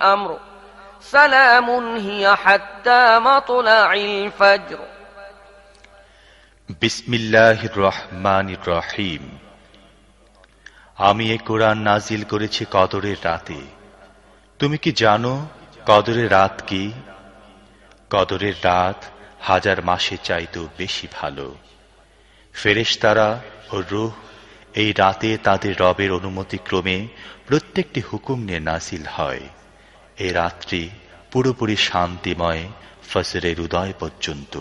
من كل أمر سلام هي حتى مطلع الفجر বিসমিল্লাহ রহমান রহিম আমি এ কোরআন নাজিল করেছি কদরের রাতে তুমি কি জানো কদরের রাত কি কদরের রাত হাজার মাসে চাইতেও বেশি ভালো ফেরেশতারা ও রূহ এই রাতে তাদের রবের অনুমতিক্রমে প্রত্যেকটি হুকুম নিয়ে নাসিল হয় এই রাত্রি পুরোপুরি শান্তিময় ফসরের উদয় পর্যন্ত।